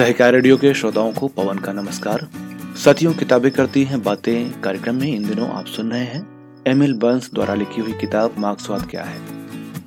सहकार radio के श्रोताओं को पवन का नमस्कार। सतियों किताबें करती हैं, बातें, कार्यक्रम में इन दिनों आप सुन रहे हैं। एम एल बंस द्वारा लिखी हुई किताब मार्क्सवाद क्या है?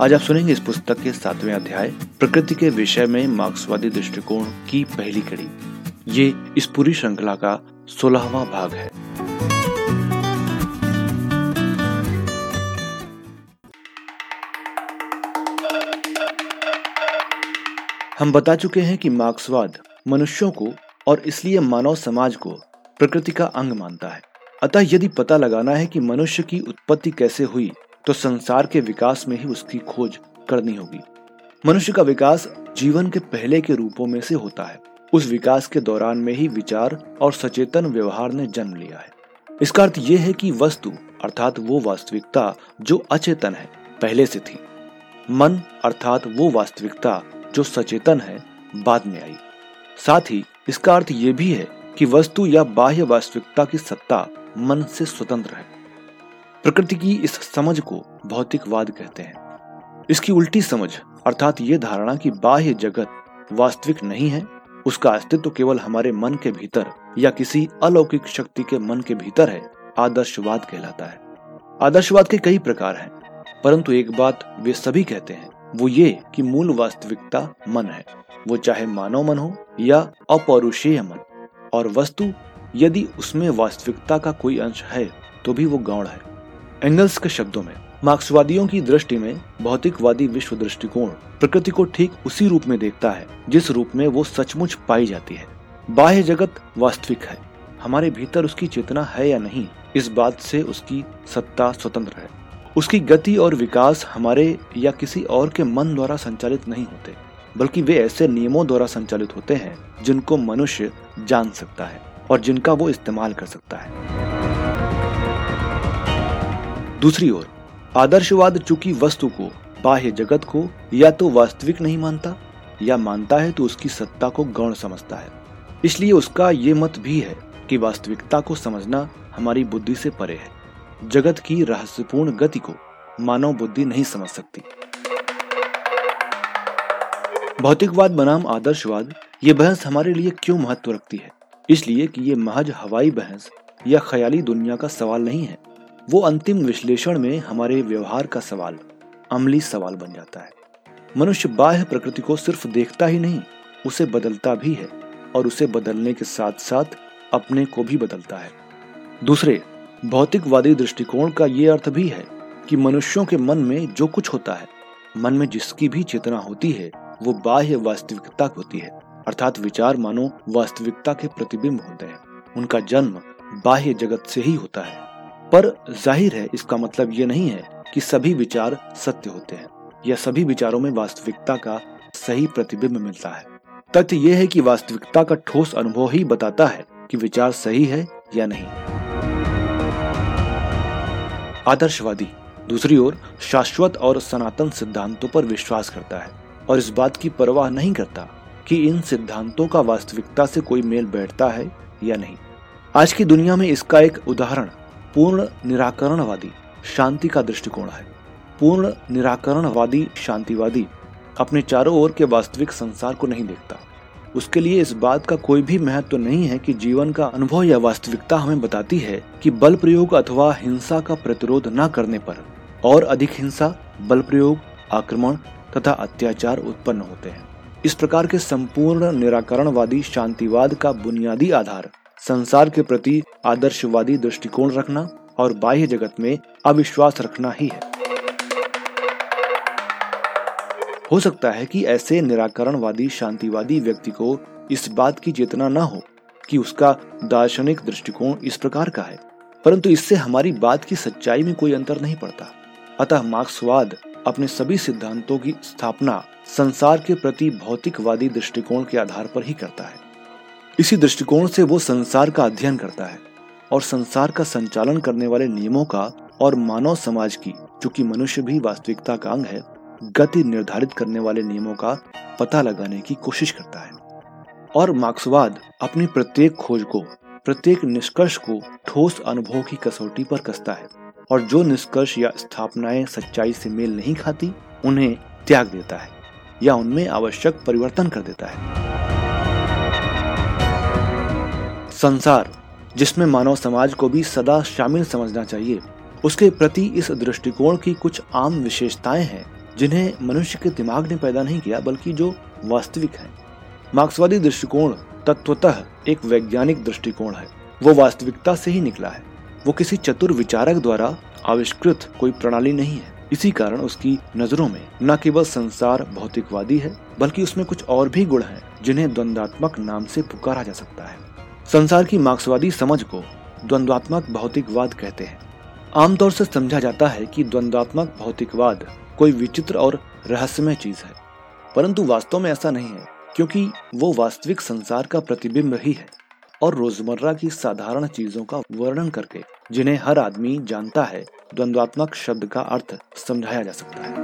आज आप सुनेंगे इस पुस्तक के सातवें अध्याय, प्रकृति के विषय में मार्क्सवादी दृष्टिकोण की पहली कड़ी। ये इस पूरी श्रृंखला का सोलहवा भाग है। हम बता चुके हैं कि मार्क्सवाद मनुष्यों को और इसलिए मानव समाज को प्रकृति का अंग मानता है। अतः यदि पता लगाना है कि मनुष्य की उत्पत्ति कैसे हुई तो संसार के विकास में ही उसकी खोज करनी होगी। मनुष्य का विकास जीवन के पहले के रूपों में से होता है। उस विकास के दौरान में ही विचार और सचेतन व्यवहार ने जन्म लिया है। इसका अर्थ यह है कि वस्तु, अर्थात वो वास्तविकता, जो अचेतन है, पहले से थी। मन, अर्थात वो वास्तविकता, जो सचेतन है, बाद में आई। साथ ही इसका अर्थ ये भी है कि वस्तु या बाह्य वास्तविकता की सत्ता मन से स्वतंत्र है। प्रकृति की इस समझ को भौतिकवाद कहते हैं। इसकी उल्टी समझ, अर्थात ये धारणा कि बाह्य जगत वास्तविक नहीं है, उसका अस्तित्व केवल हमारे मन के भीतर या किसी अलौकिक शक्ति के मन के भीतर है, आदर्शवाद कहलाता है। आदर्शवाद के कई प्रकार हैं, परंतु एक बात वे सभी कहते हैं वो ये कि मूल वास्तविकता मन है। वो चाहे मानव मन हो या अपौरुषेय मन। और वस्तु यदि उसमें वास्तविकता का कोई अंश है तो भी वो गौण है। एंगल्स के शब्दों में, मार्क्सवादियों की दृष्टि में भौतिकवादी विश्व दृष्टिकोण प्रकृति को ठीक उसी रूप में देखता है, जिस रूप में वो सचमुच पाई जाती है। बाह्य जगत वास्तविक है। हमारे भीतर उसकी चेतना है या नहीं, इस बात से उसकी सत्ता स्वतंत्र है। उसकी गति और विकास हमारे या किसी और के मन द्वारा संचालित नहीं होते, बल्कि वे ऐसे नियमों द्वारा संचालित होते हैं जिनको मनुष्य जान सकता है और जिनका वो इस्तेमाल कर सकता है। दूसरी ओर, आदर्शवाद चूँकि वस्तु को, बाह्य जगत को, या तो वास्तविक नहीं मानता, या मानता है तो उसकी सत्ता को गौण समझता है। इसलिए उसका ये मत भी है कि वास्तविकता को समझना हमारी बुद्धि से परे है। जगत की रहस्यपूर्ण गति को मानव बुद्धि नहीं समझ सकती। भौतिकवाद बनाम आदर्शवाद, ये बहस हमारे लिए क्यों महत्व रखती है? इसलिए कि ये महज हवाई बहस या ख्याली दुनिया का सवाल नहीं है। वो अंतिम विश्लेषण में हमारे व्यवहार का सवाल, अमली सवाल बन जाता है। मनुष्य बाह्य प्रकृति को सिर्फ़ देखता ही नहीं, उसे बदलता भी है और उसे बदलने के साथ साथ अपने को भी बदलता है। दूसरे भौतिकवादी दृष्टिकोण का ये अर्थ भी है कि मनुष्यों के मन में जो कुछ होता है, मन में जिसकी भी चेतना होती है, वो बाह्य वास्तविकता होती है। अर्थात विचार मानो वास्तविकता के प्रतिबिंब होते हैं। उनका जन्म बाह्य जगत से ही होता है। पर ज़ाहिर है, इसका मतलब ये नहीं है कि सभी विचार सत्य होते हैं, या सभी विचारों में वास्तविकता का सही प्रतिबिंब मिलता है। तथ्य यह है कि वास्तविकता का ठोस अनुभव ही बताता है कि विचार सही है या नहीं। आदर्शवादी, दूसरी ओर शाश्वत और सनातन सिद्धांतों पर विश्वास करता है और इस बात की परवाह नहीं करता कि इन सिद्धांतों का वास्तविकता से कोई मेल बैठता है या नहीं। आज की दुनिया में इसका एक उदाहरण, पूर्ण निराकरणवादी, शांति का दृष्टिकोण है। पूर्ण निराकरणवादी, शांतिवादी अपने चारों ओर के वास्तविक संसार को नहीं देखता। उसके लिए इस बात का कोई भी महत्व तो नहीं है कि जीवन का अनुभव या वास्तविकता हमें बताती है कि बल प्रयोग अथवा हिंसा का प्रतिरोध न करने पर और अधिक हिंसा, बल प्रयोग, आक्रमण तथा अत्याचार उत्पन्न होते हैं। इस प्रकार के संपूर्ण निराकरणवादी, शांतिवाद का बुनियादी आधार संसार के प्रति आदर्शवादी दृष्टिकोण रखना और बाह्य जगत में अविश्वास रखना ही है। हो सकता है कि ऐसे निराकरणवादी, शांतिवादी व्यक्ति को इस बात की चेतना न हो कि उसका दार्शनिक दृष्टिकोण इस प्रकार का है। परंतु इससे हमारी बात की सच्चाई में कोई अंतर नहीं पड़ता। अतः मार्क्सवाद अपने सभी सिद्धांतों की स्थापना संसार के प्रति भौतिकवादी दृष्टिकोण के आधार पर ही करता है। इसी दृष्टिकोण से वो संसार का अध्ययन करता है और संसार का संचालन करने वाले नियमों का और मानव समाज की, चूँकि मनुष्य भी वास्तविकता का अंग है गति निर्धारित करने वाले नियमों का पता लगाने की कोशिश करता है और मार्क्सवाद अपनी प्रत्येक खोज को, प्रत्येक निष्कर्ष को ठोस अनुभव की कसौटी पर कसता है और जो निष्कर्ष या स्थापनाएँ सच्चाई से मेल नहीं खाती, उन्हें त्याग देता है या उनमें आवश्यक परिवर्तन कर देता है। संसार, जिसमें मानव समाज को भी सदा शामिल समझना चाहिए, उसके प्रति इस दृष्टिकोण की कुछ आम विशेषताएँ हैं। जिन्हें मनुष्य के दिमाग ने पैदा नहीं किया, बल्कि जो वास्तविक है। मार्क्सवादी दृष्टिकोण तत्वतः एक वैज्ञानिक दृष्टिकोण है। वो वास्तविकता से ही निकला है। वो किसी चतुर विचारक द्वारा आविष्कृत कोई प्रणाली नहीं है। इसी कारण उसकी नज़रों में न केवल संसार भौतिकवादी है, बल्कि उसमें कुछ और भी गुण हैं, जिन्हें द्वंद्वात्मक नाम से पुकारा जा सकता है। संसार की मार्क्सवादी समझ को द्वंद्वात्मक भौतिकवाद कहते हैं। आमतौर से समझा जाता है कि द्वंद्वात्मक भौतिकवाद कोई विचित्र और रहस्यमय चीज़ है, परंतु वास्तव में ऐसा नहीं है, क्योंकि वो वास्तविक संसार का प्रतिबिंब ही है और रोज़मर्रा की साधारण चीज़ों का वर्णन करके, जिन्हें हर आदमी जानता है, द्वंद्वात्मक शब्द का अर्थ समझाया जा सकता है।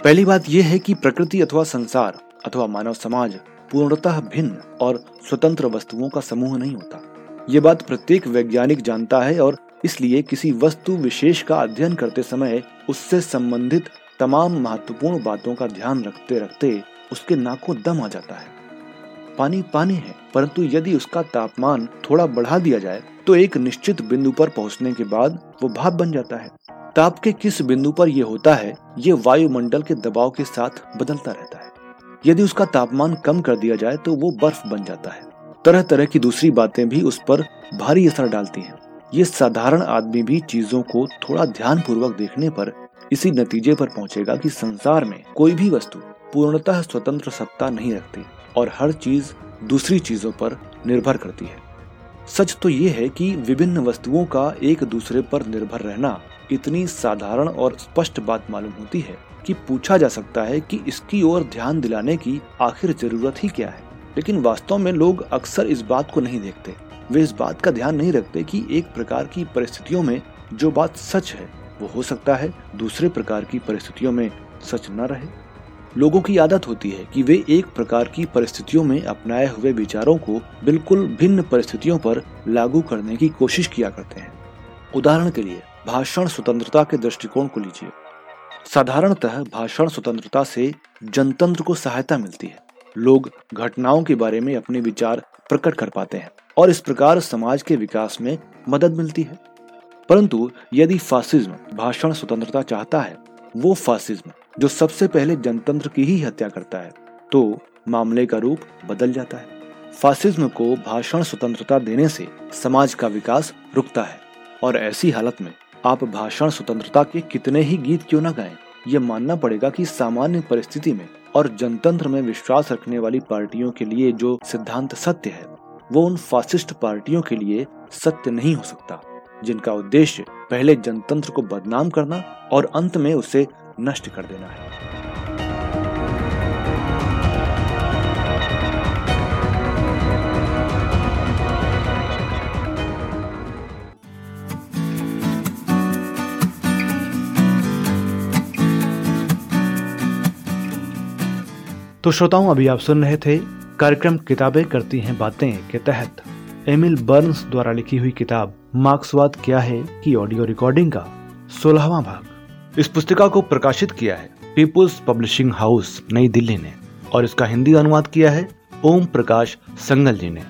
पहली बात यह है कि प्रकृति अथवा संसार अथवा मानव समाज पूर्णतः भिन्न और स्वतंत्र वस्तुओं का समूह नहीं होता। ये बात प्रत्येक वैज्ञानिक जानता है और इसलिए किसी वस्तु विशेष का अध्ययन करते समय उससे संबंधित तमाम महत्वपूर्ण बातों का ध्यान रखते रखते उसके नाकों दम आ जाता है। पानी पानी है, परंतु यदि उसका तापमान थोड़ा बढ़ा दिया जाए तो एक निश्चित बिंदु पर पहुँचने के बाद वो भाप बन जाता है। ताप के किस बिंदु पर यह होता है, ये वायुमंडल के दबाव के साथ बदलता रहता है। यदि उसका तापमान कम कर दिया जाए तो वो बर्फ़ बन जाता है। तरह तरह की दूसरी बातें भी उस पर भारी असर डालती हैं। ये साधारण आदमी भी चीज़ों को थोड़ा ध्यान पूर्वक देखने पर इसी नतीजे पर पहुंचेगा कि संसार में कोई भी वस्तु पूर्णतः स्वतंत्र सत्ता नहीं रखती और हर चीज़ दूसरी चीज़ों पर निर्भर करती है सच तो ये है कि विभिन्न वस्तुओं का एक दूसरे पर निर्भर रहना इतनी साधारण और स्पष्ट बात मालूम होती है कि पूछा जा सकता है कि इसकी ओर ध्यान दिलाने की आखिर ज़रूरत ही क्या है लेकिन वास्तव में लोग अक्सर इस बात को नहीं देखते। वे इस बात का ध्यान नहीं रखते कि एक प्रकार की परिस्थितियों में जो बात सच है, वो हो सकता है दूसरे प्रकार की परिस्थितियों में सच न रहे। लोगों की आदत होती है कि वे एक प्रकार की परिस्थितियों में अपनाए हुए विचारों को बिल्कुल भिन्न परिस्थितियों पर लागू करने की कोशिश किया करते हैं। उदाहरण के लिए, भाषण स्वतंत्रता के दृष्टिकोण को लीजिए। साधारणतः भाषण स्वतंत्रता से जनतंत्र को सहायता मिलती है। लोग घटनाओं के बारे में अपने विचार प्रकट कर पाते हैं और इस प्रकार समाज के विकास में मदद मिलती है। परंतु यदि फासिज्म, भाषण स्वतंत्रता चाहता है, वो फासिज्म, जो सबसे पहले जनतंत्र की ही हत्या करता है तो मामले का रूप बदल जाता है। फासिज्म को भाषण स्वतंत्रता देने से समाज का विकास रुकता है और ऐसी हालत में आप भाषण स्वतंत्रता के कितने ही गीत क्यों न गाएँ ये मानना पड़ेगा कि सामान्य परिस्थिति में और जनतंत्र में विश्वास रखने वाली पार्टियों के लिए जो सिद्धांत सत्य है, वो उन फासिस्ट पार्टियों के लिए सत्य नहीं हो सकता, जिनका उद्देश्य पहले जनतंत्र को बदनाम करना और अंत में उसे नष्ट कर देना है। तो श्रोताओं, अभी आप सुन रहे थे कार्यक्रम किताबें करती हैं बातें के तहत। एमिल बर्न्स द्वारा लिखी हुई किताब, मार्क्सवाद क्या है की ऑडियो रिकॉर्डिंग का सोलहवा भाग। इस पुस्तिका को प्रकाशित किया है पीपुल्स पब्लिशिंग हाउस, नई दिल्ली ने, और इसका हिंदी अनुवाद किया है ओम प्रकाश संगल जी ने।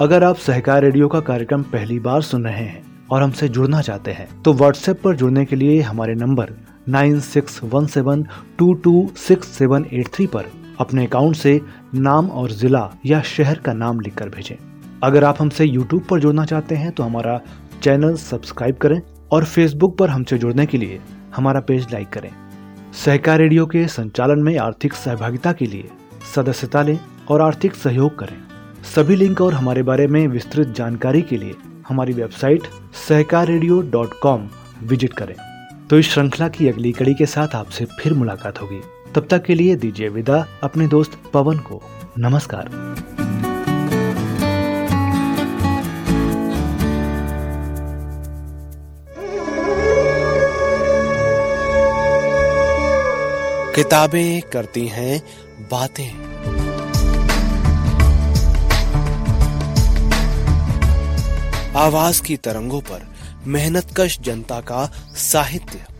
अगर आप सहकार रेडियो का कार्यक्रम पहली बार सुन रहे हैं और हमसे जुड़ना चाहते हैं तो व्हाट्सएप पर जुड़ने के लिए हमारे number nine six one seven two two six seven eight three पर अपने अकाउंट से नाम और जिला या शहर का नाम लिखकर भेजें। अगर आप हमसे यूट्यूब पर जुड़ना चाहते हैं तो हमारा चैनल सब्सक्राइब करें और फेसबुक पर हमसे जुड़ने के लिए हमारा पेज लाइक करें। सहकार रेडियो के संचालन में आर्थिक सहभागिता के लिए सदस्यता लें और आर्थिक सहयोग करें। सभी लिंक और हमारे बारे में विस्तृत जानकारी के लिए हमारी वेबसाइट सहकार विज़िट करें। तो इस श्रृंखला की अगली कड़ी के साथ आपसे फिर मुलाकात होगी। तब तक के लिए दीजिए विदा अपने दोस्त पवन को। नमस्कार। किताबें करती हैं, बातें। आवाज़ की तरंगों पर मेहनतकश जनता का साहित्य।